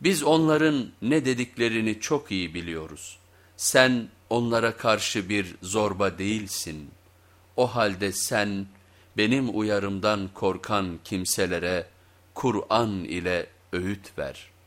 Biz onların ne dediklerini çok iyi biliyoruz. Sen onlara karşı bir zorba değilsin. O halde sen benim uyarımdan korkan kimselere Kur'an ile öğüt ver.''